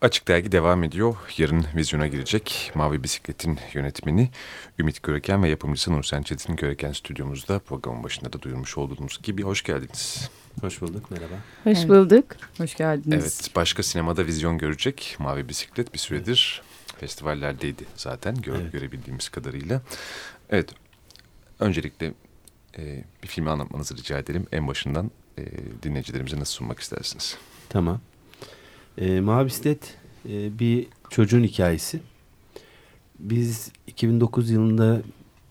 Açık Dergi devam ediyor. Yarın vizyona girecek Mavi Bisiklet'in yönetmeni Ümit Göreken ve yapımcısı Nursen Çetin Göreken stüdyomuzda programın başında da duyurmuş olduğumuz gibi hoş geldiniz. Hoş bulduk, merhaba. Hoş evet. bulduk. Hoş geldiniz. Evet, başka sinemada vizyon görecek Mavi Bisiklet bir süredir festivallerdeydi zaten gör, evet. görebildiğimiz kadarıyla. Evet, öncelikle e, bir filmi anlatmanızı rica edelim. En başından e, dinleyicilerimize nasıl sunmak istersiniz? Tamam. E, Mavi Bisiklet e, bir çocuğun hikayesi. Biz 2009 yılında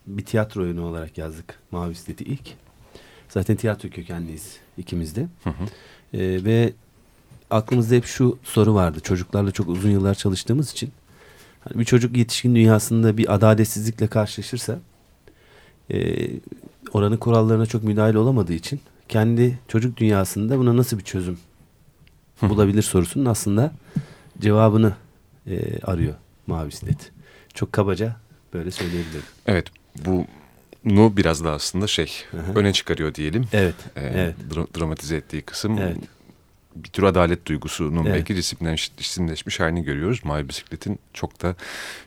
bir tiyatro oyunu olarak yazdık Mavi Bisiklet'i ilk. Zaten tiyatro kökenliyiz ikimiz de. Hı hı. E, ve aklımızda hep şu soru vardı. Çocuklarla çok uzun yıllar çalıştığımız için. Hani bir çocuk yetişkin dünyasında bir adaletsizlikle karşılaşırsa e, oranın kurallarına çok müdahil olamadığı için kendi çocuk dünyasında buna nasıl bir çözüm bulabilir sorusunun aslında cevabını e, arıyor Mavi Sinet. Çok kabaca böyle söyleyebilirim. Evet bu bunu biraz da aslında şey Aha. öne çıkarıyor diyelim. Evet. Ee, evet. Dra dramatize ettiği kısım evet. bir tür adalet duygusunun evet. belki cisimleş, cisimleşmiş halini görüyoruz. Mavi Bisiklet'in çok da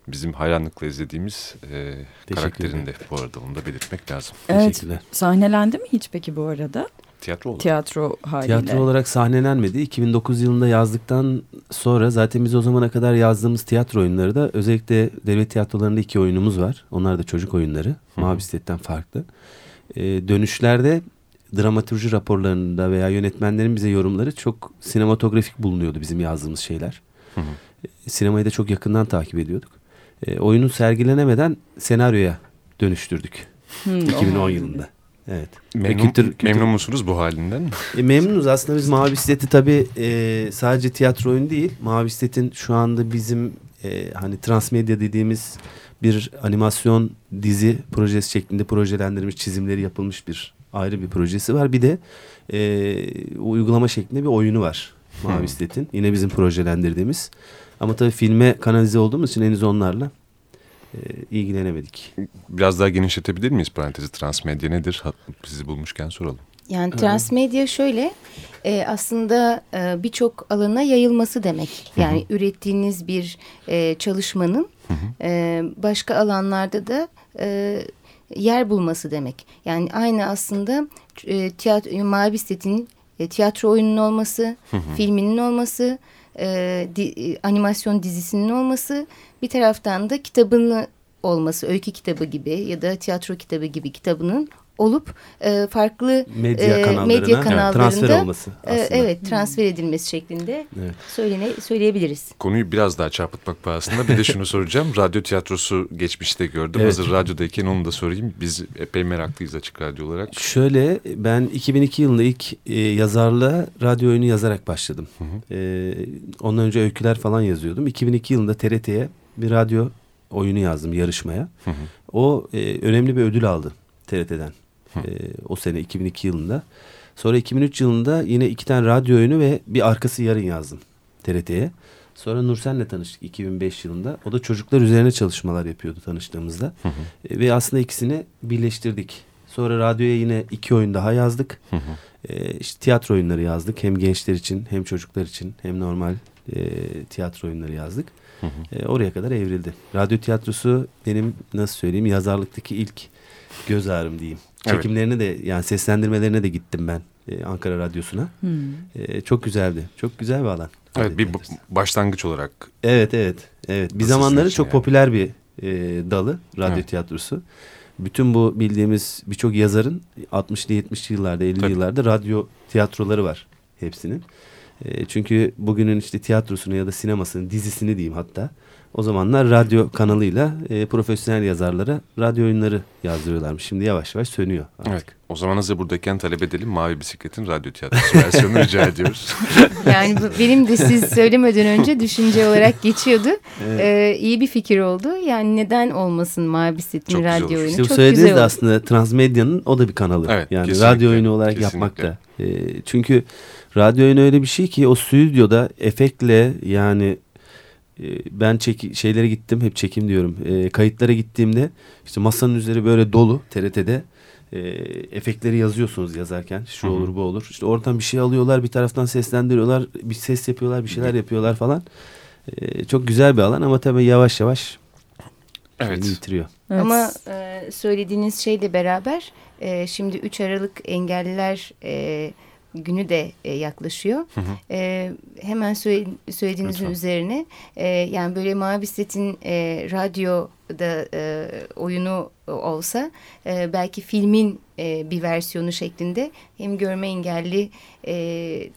bizim hayranlıkla izlediğimiz e, karakterinde bu arada onu da belirtmek lazım. Evet. Sahnelendi mi hiç peki bu arada? Tiyatro olarak. Tiyatro haliyle. Tiyatro olarak sahnelenmedi. 2009 yılında yazdıktan sonra zaten biz o zamana kadar yazdığımız tiyatro oyunları da özellikle devlet tiyatrolarında iki oyunumuz var. Onlar da çocuk oyunları. Mavi Bisiklet'ten farklı. Ee, dönüşlerde dramaturji raporlarında veya yönetmenlerin bize yorumları çok sinematografik bulunuyordu bizim yazdığımız şeyler. Hı hı. Ee, sinemayı da çok yakından takip ediyorduk. E, oyunu sergilenemeden senaryoya dönüştürdük. Hı, 2010 yılında. Evet. Memnun, kültür, kültür... memnun musunuz bu halinden? E, memnunuz aslında biz Mavi Bisiklet'i tabii e, sadece tiyatro oyunu değil. Mavi Bisiklet'in şu anda bizim e, hani transmedya dediğimiz bir animasyon dizi projesi şeklinde projelendirilmiş çizimleri yapılmış bir ayrı bir projesi var. Bir de e, uygulama şeklinde bir oyunu var Mavi. Bisiklet'in. Yine bizim projelendirdiğimiz. Ama tabii filme kanalize olduğumuz için henüz onlarla e, ilgilenemedik. Biraz daha genişletebilir miyiz parantezi transmedya nedir? Sizi bulmuşken soralım. Yani transmedya şöyle e, aslında e, birçok alana yayılması demek. Yani hı hı. ürettiğiniz bir e, çalışmanın hı hı. E, başka alanlarda da e, yer bulması demek. Yani aynı aslında e, tiyatro, Mavi Set'in e, tiyatro oyununun olması, hı hı. filminin olması, e, di, e, animasyon dizisinin olması bir taraftan da kitabını olması öykü kitabı gibi ya da tiyatro kitabı gibi kitabının olup e, farklı medya e, kanallarına, medya kanallarında evet, transfer olması e, evet transfer edilmesi şeklinde evet. söylene söyleyebiliriz. Konuyu biraz daha çarpıtmak pahasında bir de şunu soracağım. Radyo tiyatrosu geçmişte gördüm. Evet. Hazır radyodayken onu da sorayım. Biz epey meraklıyız açık radyo olarak. Şöyle ben 2002 yılında ilk e, yazarlığa radyo oyunu yazarak başladım. Hı hı. E, ondan önce öyküler falan yazıyordum. 2002 yılında TRT'ye bir radyo oyunu yazdım yarışmaya. Hı hı. O e, önemli bir ödül aldı TRT'den. E, o sene 2002 yılında. Sonra 2003 yılında yine iki tane radyo oyunu ve bir arkası yarın yazdım TRT'ye. Sonra Nursen'le tanıştık 2005 yılında. O da çocuklar üzerine çalışmalar yapıyordu tanıştığımızda. Hı hı. E, ve aslında ikisini birleştirdik. Sonra radyoya yine iki oyun daha yazdık. Hı hı. E, işte tiyatro oyunları yazdık. Hem gençler için hem çocuklar için hem normal e, tiyatro oyunları yazdık. Hı hı. E, oraya kadar evrildi. Radyo tiyatrosu benim nasıl söyleyeyim yazarlıktaki ilk göz ağrım diyeyim. Çekimlerine evet. de yani seslendirmelerine de gittim ben e, Ankara Radyosu'na. Hmm. E, çok güzeldi. Çok güzel bir alan. Evet bir başlangıç olarak. Evet evet. evet. Bir zamanları çok yani. popüler bir e, dalı radyo evet. tiyatrosu. Bütün bu bildiğimiz birçok yazarın 60'lı 70'li yıllarda 50'li yıllarda radyo tiyatroları var hepsinin. E, çünkü bugünün işte tiyatrosunu ya da sinemasını dizisini diyeyim hatta o zamanlar radyo kanalıyla e, profesyonel yazarlara radyo oyunları yazdırıyorlarmış. Şimdi yavaş yavaş sönüyor artık. Evet. O zaman hazır buradayken talep edelim Mavi Bisiklet'in radyo tiyatrosu versiyonu rica ediyoruz. Yani benim de siz söylemeden önce düşünce olarak geçiyordu. Evet. Ee, iyi bir fikir oldu. Yani neden olmasın Mavi Bisiklet'in radyo oyunu? İşte Çok söylediğiniz güzel de aslında transmedyanın o da bir kanalı. Evet, yani kesinlikle, radyo oyunu olarak kesinlikle. yapmak da. E, çünkü radyo oyunu öyle bir şey ki o stüdyoda efektle yani ben çek şeylere gittim hep çekim diyorum. E, kayıtlara gittiğimde işte masanın üzeri böyle dolu TRT'de e, efektleri yazıyorsunuz yazarken. Şu olur bu olur. İşte oradan bir şey alıyorlar bir taraftan seslendiriyorlar bir ses yapıyorlar bir şeyler yapıyorlar falan. E, çok güzel bir alan ama tabii yavaş yavaş evet. yitiriyor. Evet. Ama e, söylediğiniz şeyle beraber e, şimdi 3 Aralık engelliler e, günü de e, yaklaşıyor. Hı hı. E, hemen söyle, söylediğinizin Lütfen. üzerine e, yani böyle Mavi Set'in e, radyoda e, oyunu olsa e, belki filmin e, bir versiyonu şeklinde hem görme engelli e,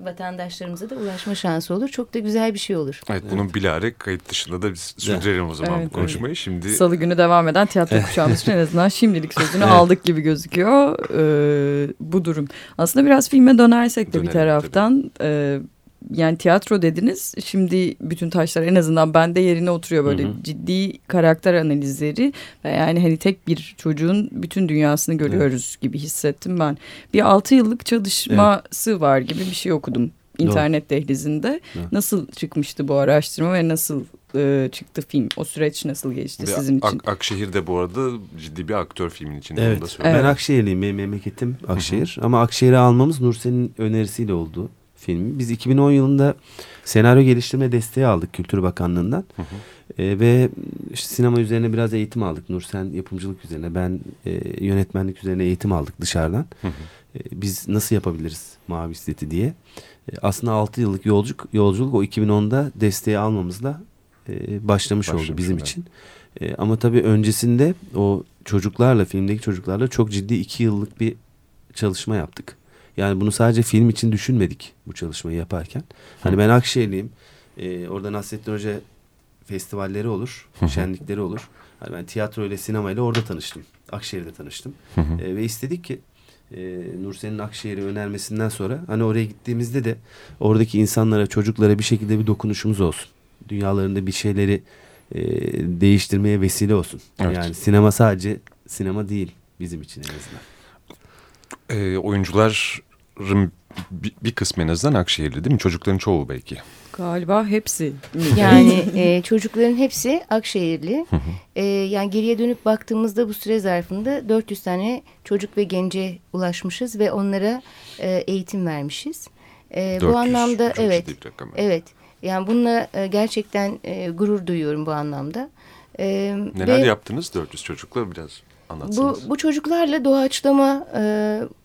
vatandaşlarımıza da ulaşma şansı olur. Çok da güzel bir şey olur. Evet, evet. bunun bilare kayıt dışında da biz sürdürelim o zaman evet, bu konuşmayı. Evet. Şimdi Salı günü devam eden tiyatro kuşağımız için en azından şimdilik sözünü aldık gibi gözüküyor ee, bu durum. Aslında biraz filme dönersek de Dönelim, bir taraftan... E, yani tiyatro dediniz. Şimdi bütün taşlar en azından bende yerine oturuyor böyle hı hı. ciddi karakter analizleri ve yani hani tek bir çocuğun bütün dünyasını görüyoruz evet. gibi hissettim ben. Bir altı yıllık çalışması evet. var gibi bir şey okudum internet Doğru. dehlizinde. Evet. Nasıl çıkmıştı bu araştırma ve nasıl e, çıktı film? O süreç nasıl geçti ve sizin için? Ak Akşehir'de bu arada ciddi bir aktör filmin içinde. Evet. evet. Ben Akşehirliyim. Benim memleketim Akşehir. Hı hı. Ama Akşehir'i almamız Nursen'in önerisiyle oldu filmi. Biz 2010 yılında senaryo geliştirme desteği aldık Kültür Bakanlığı'ndan. Hı hı. E, ve işte sinema üzerine biraz eğitim aldık. Nursen yapımcılık üzerine, ben e, yönetmenlik üzerine eğitim aldık dışarıdan. Hı hı. E, biz nasıl yapabiliriz Mavi Siteti diye. E, aslında 6 yıllık yolculuk, yolculuk o 2010'da desteği almamızla e, başlamış, başlamış oldu bizim evet. için. E, ama tabii öncesinde o çocuklarla, filmdeki çocuklarla çok ciddi 2 yıllık bir çalışma yaptık. Yani bunu sadece film için düşünmedik bu çalışmayı yaparken. Hani ben Akşehirliyim. Ee, orada Nasrettin Hoca festivalleri olur, şenlikleri olur. Hani ben tiyatro ile sinema ile orada tanıştım. Akşehir'de tanıştım. ee, ve istedik ki e, Nursen'in Akşehir'i önermesinden sonra hani oraya gittiğimizde de oradaki insanlara, çocuklara bir şekilde bir dokunuşumuz olsun. Dünyalarında bir şeyleri e, değiştirmeye vesile olsun. Evet. Yani sinema sadece sinema değil bizim için en azından. E, oyuncuların bir, bir kısmı en azından Akşehirli değil mi? Çocukların çoğu belki. Galiba hepsi. Yani e, çocukların hepsi Akşehirli. e, yani geriye dönüp baktığımızda bu süre zarfında 400 tane çocuk ve gence ulaşmışız ve onlara e, eğitim vermişiz. E, bu anlamda evet. Evet. Yani bununla e, gerçekten e, gurur duyuyorum bu anlamda. E, Neler ve, yaptınız 400 çocukla biraz anlatsanız. Bu, bu çocuklarla doğaçlama e,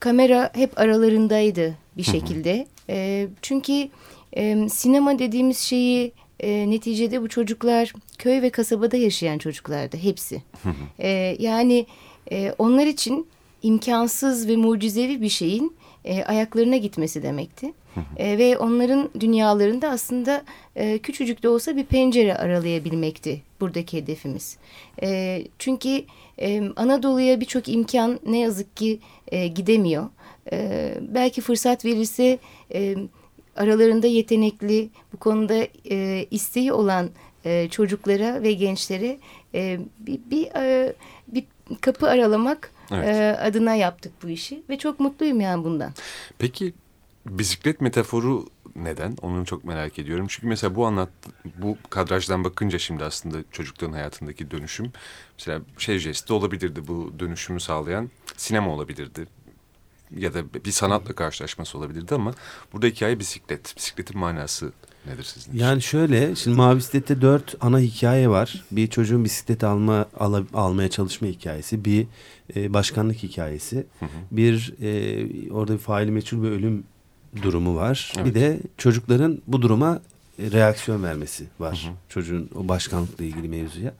kamera hep aralarındaydı bir şekilde. e, çünkü e, sinema dediğimiz şeyi e, neticede bu çocuklar köy ve kasabada yaşayan çocuklardı hepsi. e, yani e, onlar için imkansız ve mucizevi bir şeyin e, ayaklarına gitmesi demekti. E, ve onların dünyalarında aslında e, küçücük de olsa bir pencere aralayabilmekti buradaki hedefimiz. E, çünkü e, Anadolu'ya birçok imkan ne yazık ki e, gidemiyor. E, belki fırsat verirse e, aralarında yetenekli bu konuda e, isteği olan e, çocuklara ve gençlere e, bir, bir, e, bir kapı aralamak evet. e, adına yaptık bu işi ve çok mutluyum yani bundan. Peki bisiklet metaforu neden? Onu çok merak ediyorum. Çünkü mesela bu anlat bu kadrajdan bakınca şimdi aslında çocukların hayatındaki dönüşüm mesela şey jesti olabilirdi bu dönüşümü sağlayan sinema olabilirdi ya da bir sanatla karşılaşması olabilirdi ama burada hikaye bisiklet. Bisikletin manası nedir sizin için? Yani şöyle şimdi Mavi Bisiklet'te dört ana hikaye var. Bir çocuğun bisiklet alma al, almaya çalışma hikayesi, bir e, başkanlık hikayesi, hı hı. bir e, orada bir faili meçhul bir ölüm durumu var. Evet. Bir de çocukların bu duruma e, reaksiyon vermesi var. Hı hı. Çocuğun o başkanlıkla ilgili mevzuya.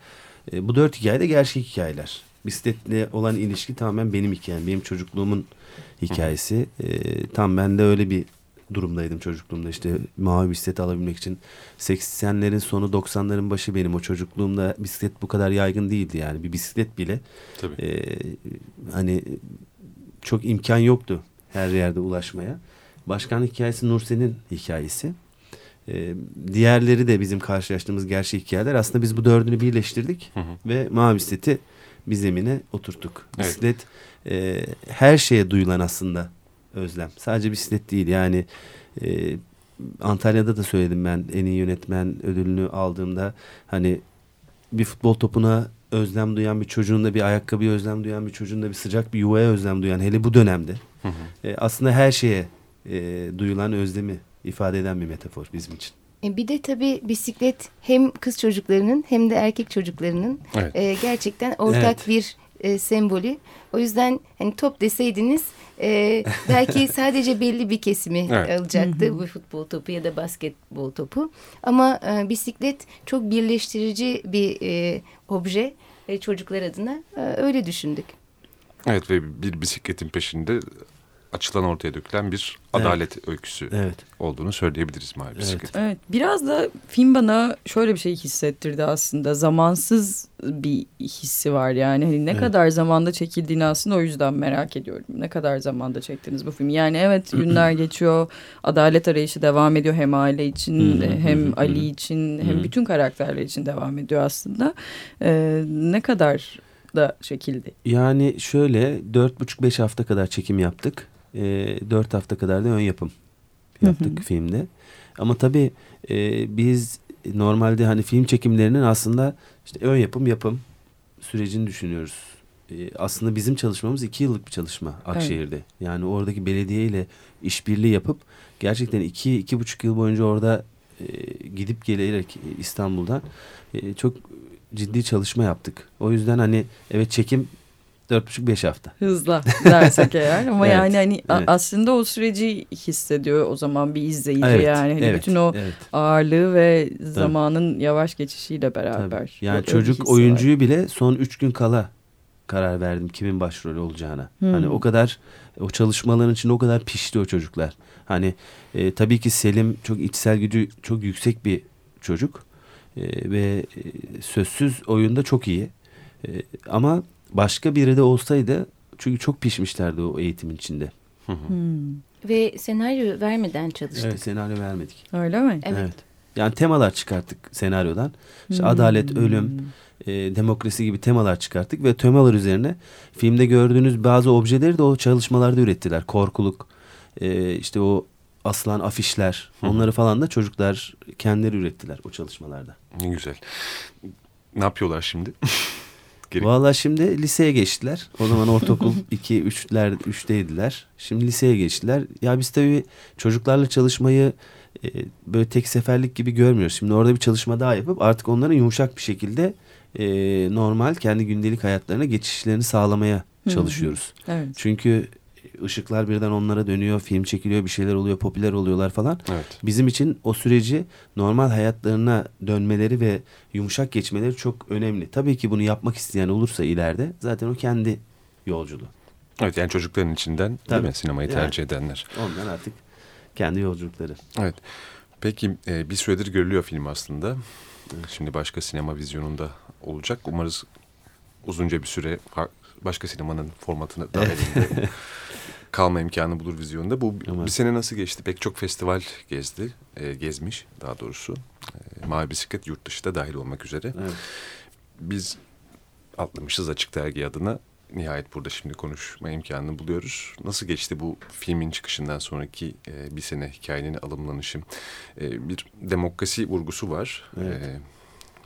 E, bu dört hikaye de gerçek hikayeler. Bisikletle olan ilişki tamamen benim hikayem. Benim çocukluğumun hikayesi. E, tam ben de öyle bir durumdaydım çocukluğumda işte mavi bisiklet alabilmek için 80'lerin sonu 90'ların başı benim o çocukluğumda bisiklet bu kadar yaygın değildi yani bir bisiklet bile Tabii. E, hani çok imkan yoktu her yerde ulaşmaya. Başkan hikayesi Nursen'in hikayesi. Ee, diğerleri de bizim karşılaştığımız gerçek hikayeler. Aslında biz bu dördünü birleştirdik hı hı. ve mavi bisikleti bir zemine oturttuk. Evet. Bisiklet e, her şeye duyulan aslında özlem. Sadece bisiklet değil yani e, Antalya'da da söyledim ben en iyi yönetmen ödülünü aldığımda hani bir futbol topuna özlem duyan bir çocuğun da bir ayakkabıya özlem duyan bir çocuğun da bir sıcak bir yuvaya özlem duyan hele bu dönemde hı hı. E, aslında her şeye e, duyulan özlemi ifade eden bir metafor bizim için. E, bir de tabii bisiklet hem kız çocuklarının hem de erkek çocuklarının Evet. e, gerçekten ortak Evet. bir e, sembolü. O yüzden hani top deseydiniz e, belki sadece belli bir kesimi Evet. alacaktı bu futbol topu ya da basketbol topu. Ama e, bisiklet çok birleştirici bir e, obje ve çocuklar adına e, öyle düşündük. Evet ve bir bisikletin peşinde açılan ortaya dökülen bir adalet öyküsü Evet. olduğunu söyleyebiliriz mavi bisiklet. Evet biraz da film bana şöyle bir şey hissettirdi aslında zamansız bir hissi var yani hani ne Evet. kadar zamanda çekildiğini aslında o yüzden merak ediyorum ne kadar zamanda çektiniz bu filmi yani evet günler geçiyor adalet arayışı devam ediyor hem aile için hem. Ali için hem bütün karakterler için devam ediyor aslında Ee, ne kadar da çekildi Yani şöyle dört buçuk beş hafta kadar çekim yaptık. E, dört hafta kadar da ön yapım yaptık Hı hı. filmde. Ama tabii e, biz normalde hani film çekimlerinin aslında işte ön yapım yapım sürecini düşünüyoruz. E, aslında bizim çalışmamız iki yıllık bir çalışma Akşehir'de. Yani oradaki belediye ile işbirliği yapıp gerçekten iki iki buçuk yıl boyunca orada e, gidip gelerek İstanbul'dan e, çok ciddi çalışma yaptık. O yüzden hani evet çekim dört buçuk beş hafta. hızla dersek eğer ama Evet, yani hani evet. aslında o süreci hissediyor o zaman bir izleyici Evet, yani hani evet, bütün o evet. ağırlığı ve zamanın yavaş geçişiyle beraber. Tabii. Yani çocuk hissi var. oyuncuyu bile son üç gün kala karar verdim kimin başrolü olacağına. Hmm. Hani o kadar o çalışmaların için o kadar pişti o çocuklar. Hani e, tabii ki Selim çok içsel gücü çok yüksek bir çocuk E, ve e, sözsüz oyunda çok iyi. E, ama başka biri de olsaydı çünkü çok pişmişlerdi o eğitimin içinde. Hmm, Ve senaryo vermeden çalıştık. Evet senaryo vermedik. Öyle mi? Evet. Yani temalar çıkarttık senaryodan. İşte Hmm. adalet, ölüm, e, demokrasi gibi temalar çıkarttık ve temalar üzerine filmde gördüğünüz bazı objeleri de o çalışmalarda ürettiler. Korkuluk, e, işte o asılan afişler, hı. onları falan da çocuklar kendileri ürettiler o çalışmalarda. Ne güzel. Ne yapıyorlar şimdi? Gerek- Valla şimdi liseye geçtiler. O zaman ortaokul 2 3'ler 3'teydiler. Şimdi liseye geçtiler. Ya biz tabii çocuklarla çalışmayı e, böyle tek seferlik gibi görmüyoruz. Şimdi orada bir çalışma daha yapıp artık onların yumuşak bir şekilde e, normal kendi gündelik hayatlarına geçişlerini sağlamaya Hı hı. çalışıyoruz. Evet. Çünkü ışıklar birden onlara dönüyor, film çekiliyor, bir şeyler oluyor, popüler oluyorlar falan. Evet. Bizim için o süreci normal hayatlarına dönmeleri ve yumuşak geçmeleri çok önemli. Tabii ki bunu yapmak isteyen olursa ileride zaten o kendi yolculuğu. Evet yani çocukların içinden değil Tabii. mi sinemayı Yani. tercih edenler. Ondan artık kendi yolculukları. Evet. Peki e, bir süredir görülüyor film aslında. E, Şimdi başka sinema vizyonunda olacak. Umarız uzunca bir süre başka sinemanın formatını dahilinde kalma imkanı bulur vizyonda. Bu Umarım. bir sene nasıl geçti? Pek çok festival gezdi. e, gezmiş daha doğrusu. E, Mavi Bisiklet yurt dışı da dahil olmak üzere. Evet. Biz atlamışız Açık Dergi adına. Nihayet burada şimdi konuşma imkanını buluyoruz. Nasıl geçti bu filmin çıkışından sonraki e, bir sene hikayenin alımlanışı? E, bir demokrasi vurgusu var. Evet. E,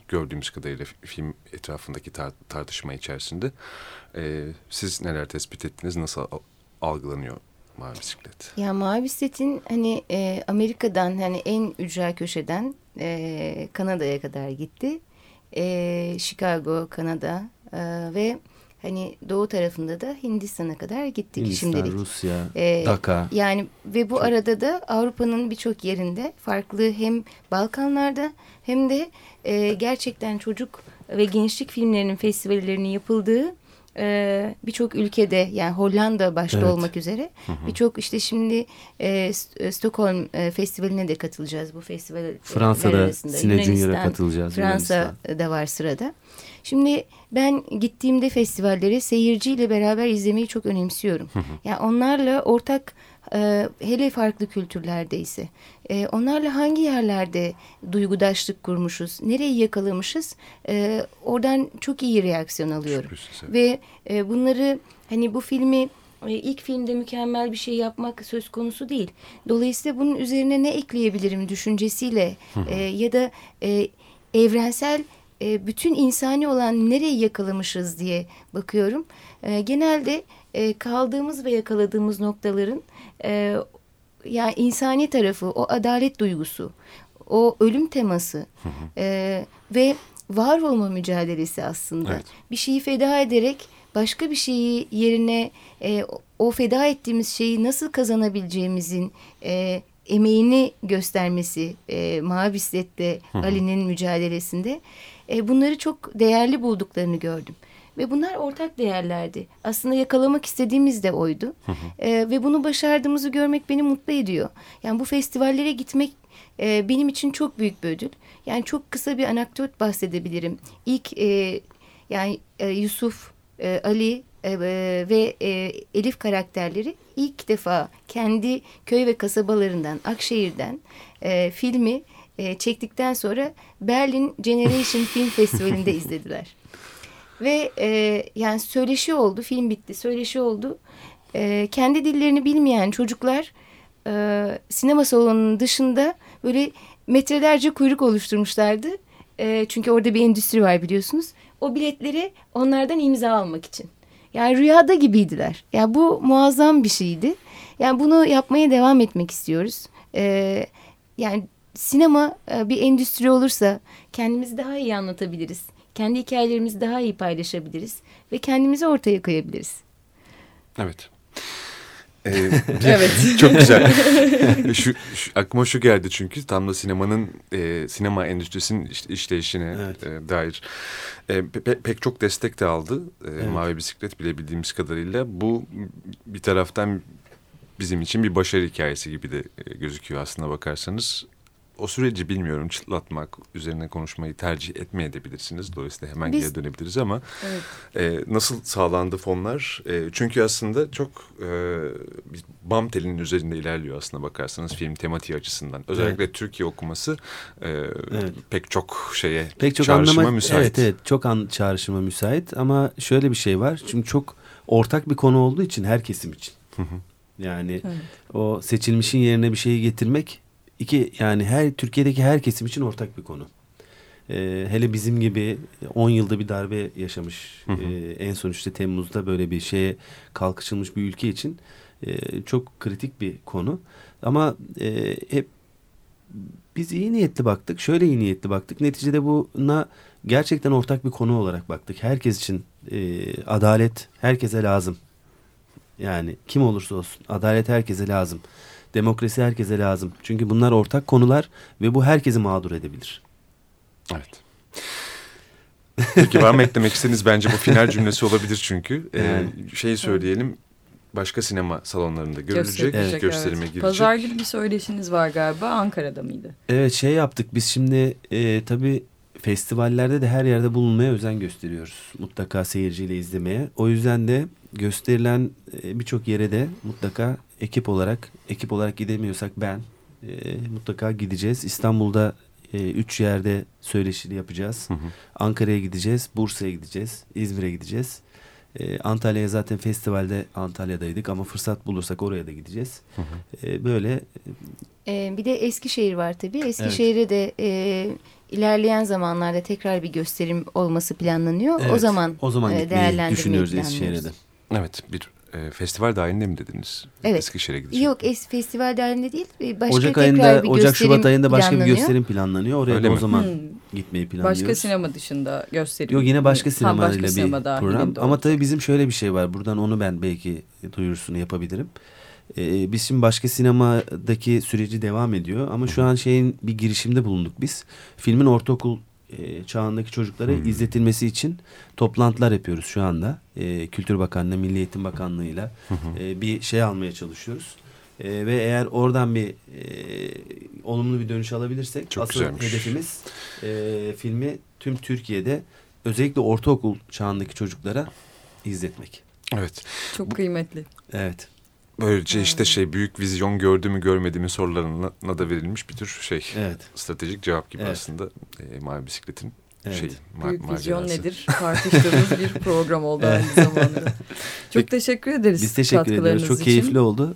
gördüğümüz kadarıyla fi- film etrafındaki tar- tartışma içerisinde. E, siz neler tespit ettiniz? Nasıl algılanıyor Mavi Bisiklet? Ya Mavi Bisiklet'in hani e, Amerika'dan hani en ücra köşeden e, Kanada'ya kadar gitti. E, Chicago, Kanada e, ve hani doğu tarafında da Hindistan'a kadar gittik Hindistan, şimdilik. Rusya, E, Daka. Yani ve bu arada da Avrupa'nın birçok yerinde farklı hem Balkanlarda hem de e, gerçekten çocuk ve gençlik filmlerinin festivallerinin yapıldığı e, birçok ülkede yani Hollanda başta Evet. olmak üzere birçok işte şimdi e, e, Stockholm e, Festivaline de katılacağız bu festival Fransa'da arasında. Sine Junior'a katılacağız. Fransa Yunanistan. var sırada. Şimdi ben gittiğimde festivallere seyirciyle beraber izlemeyi çok önemsiyorum. Yani onlarla ortak e, hele farklı kültürlerdeyse e, onlarla hangi yerlerde duygudaşlık kurmuşuz, nereyi yakalamışız e, oradan çok iyi reaksiyon alıyorum. Ve e, bunları hani bu filmi e, ilk filmde mükemmel bir şey yapmak söz konusu değil. Dolayısıyla bunun üzerine ne ekleyebilirim düşüncesiyle e, ya da e, evrensel e, bütün insani olan nereyi yakalamışız diye bakıyorum. E, genelde e, kaldığımız ve yakaladığımız noktaların e, yani insani tarafı, o adalet duygusu, o ölüm teması e, ve var olma mücadelesi aslında. Evet. Bir şeyi feda ederek başka bir şeyi yerine e, o feda ettiğimiz şeyi nasıl kazanabileceğimizin e, emeğini göstermesi e, Mavi Bisiklet'te Ali'nin mücadelesinde e, bunları çok değerli bulduklarını gördüm. Ve bunlar ortak değerlerdi. Aslında yakalamak istediğimiz de oydu. E, ve bunu başardığımızı görmek beni mutlu ediyor. Yani bu festivallere gitmek e, benim için çok büyük bir ödül. Yani çok kısa bir anekdot bahsedebilirim. İlk e, yani e, Yusuf, e, Ali e, ve e, Elif karakterleri ilk defa kendi köy ve kasabalarından, Akşehir'den e, filmi e, çektikten sonra Berlin Generation Film Festivali'nde izlediler. Ve e, yani söyleşi oldu, film bitti, söyleşi oldu. E, kendi dillerini bilmeyen çocuklar e, sinema salonunun dışında böyle metrelerce kuyruk oluşturmuşlardı. E, çünkü orada bir endüstri var biliyorsunuz. O biletleri onlardan imza almak için. Yani rüyada gibiydiler. Yani bu muazzam bir şeydi. Yani bunu yapmaya devam etmek istiyoruz. E, yani sinema e, bir endüstri olursa kendimizi daha iyi anlatabiliriz. Kendi hikayelerimizi daha iyi paylaşabiliriz. Ve kendimizi ortaya koyabiliriz. Evet. Ee, evet. Çok güzel. şu, şu, aklıma şu geldi çünkü tam da sinemanın e, sinema endüstrisinin iş, işleyişine Evet. e, dair e, pe- pek çok destek de aldı. E, Evet. Mavi Bisiklet bile bildiğimiz kadarıyla. Bu bir taraftan bizim için bir başarı hikayesi gibi de e, gözüküyor aslına bakarsanız. O süreci bilmiyorum çıtlatmak, üzerine konuşmayı tercih etmeyebilirsiniz. Dolayısıyla hemen Biz- geri dönebiliriz ama Evet. e, nasıl sağlandı fonlar? E, çünkü aslında çok e, bir bam telinin üzerinde ilerliyor aslında bakarsanız film tematiği açısından. Özellikle Türkiye okuması e, pek çok şeye Pek çok çağrışıma anlama, müsait. Evet evet çok an, çağrışıma müsait ama şöyle bir şey var. Çünkü çok ortak bir konu olduğu için her kesim için. Yani Evet. o seçilmişin yerine bir şeyi getirmek iki yani her Türkiye'deki her kesim için ortak bir konu. Ee, hele bizim gibi 10 yılda bir darbe yaşamış Hı hı. e, en son işte Temmuz'da böyle bir şeye kalkışılmış bir ülke için e, çok kritik bir konu. Ama e, hep biz iyi niyetli baktık. Şöyle iyi niyetli baktık. Neticede buna gerçekten ortak bir konu olarak baktık. Herkes için e, adalet herkese lazım. Yani kim olursa olsun adalet herkese lazım. Demokrasi herkese lazım. Çünkü bunlar ortak konular ve bu herkesi mağdur edebilir. Evet. Peki var mı eklemek istediğiniz bence bu final cümlesi olabilir çünkü. Ee, Yani. şeyi söyleyelim başka sinema salonlarında görülecek, Gösterilecek, gösterime evet. girecek. Pazar günü bir söyleşiniz var galiba Ankara'da mıydı? Evet şey yaptık biz şimdi e, tabii festivallerde de her yerde bulunmaya özen gösteriyoruz. Mutlaka seyirciyle izlemeye. O yüzden de gösterilen e, birçok yere de mutlaka ekip olarak ekip olarak gidemiyorsak ben e, mutlaka gideceğiz. İstanbul'da e, üç yerde söyleşili yapacağız. Ankara'ya gideceğiz, Bursa'ya gideceğiz, İzmir'e gideceğiz. E, Antalya'ya zaten festivalde Antalya'daydık ama fırsat bulursak oraya da gideceğiz. Hı hı. E, böyle Ee, bir de Eskişehir var tabii. Eskişehir'e de e, ilerleyen zamanlarda tekrar bir gösterim olması planlanıyor. O Evet, zaman o zaman e, değerlendirmeyi düşünüyoruz. Eskişehir'e de. Evet bir e, festival dahilinde mi dediniz? Evet. Eskişehir'e gidecek. Yok es festival dahilinde değil. Başka Ocak tekrar ayında, bir Ocak gösterim Şubat ayında başka bir gösterim planlanıyor. Oraya Öyle da o mi? zaman Hmm. gitmeyi planlıyoruz. Başka sinema dışında gösterim. Yok yine başka sinemayla bir sinema program. Ama tabii bizim şöyle bir şey var. Buradan onu ben belki duyurusunu yapabilirim. Ee, biz şimdi başka sinemadaki süreci devam ediyor. Ama şu an şeyin bir girişimde bulunduk biz. Filmin ortaokul e, çağındaki çocuklara Hmm. izletilmesi için toplantılar yapıyoruz şu anda. E, Kültür Bakanlığı, Milli Eğitim Bakanlığı'yla e, bir şey almaya çalışıyoruz. E, ve eğer oradan bir e, olumlu bir dönüş alabilirsek Çok asıl güzelmiş. hedefimiz e, filmi tüm Türkiye'de özellikle ortaokul çağındaki çocuklara izletmek. Evet. Çok kıymetli. Evet. Böylece işte şey büyük vizyon gördü mü görmedi mi sorularına da verilmiş bir tür şey. Evet. Stratejik cevap gibi Evet. aslında e, Mavi Bisiklet'in Evet. şey. ma- Büyük vizyon macerası. nedir tartıştığımız bir program oldu aynı zamanda. Çok Peki, teşekkür ederiz Biz teşekkür ediyoruz. Çok için. keyifli oldu.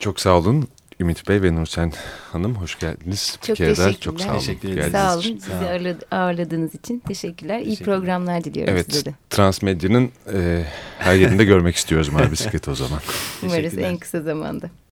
Çok sağ olun. Ümit Bey ve Nursen Hanım hoş geldiniz. Bir Çok kere daha teşekkürler. çok sağ olun. Teşekkür ederiz. Sağ için. olun. Sağ Bizi ağırladığınız için teşekkürler. İyi Teşekkürler. programlar diliyoruz Evet, size de. Transmedya'nın e, her yerinde görmek istiyoruz Mavi Bisikleti o zaman. Umarız en kısa zamanda.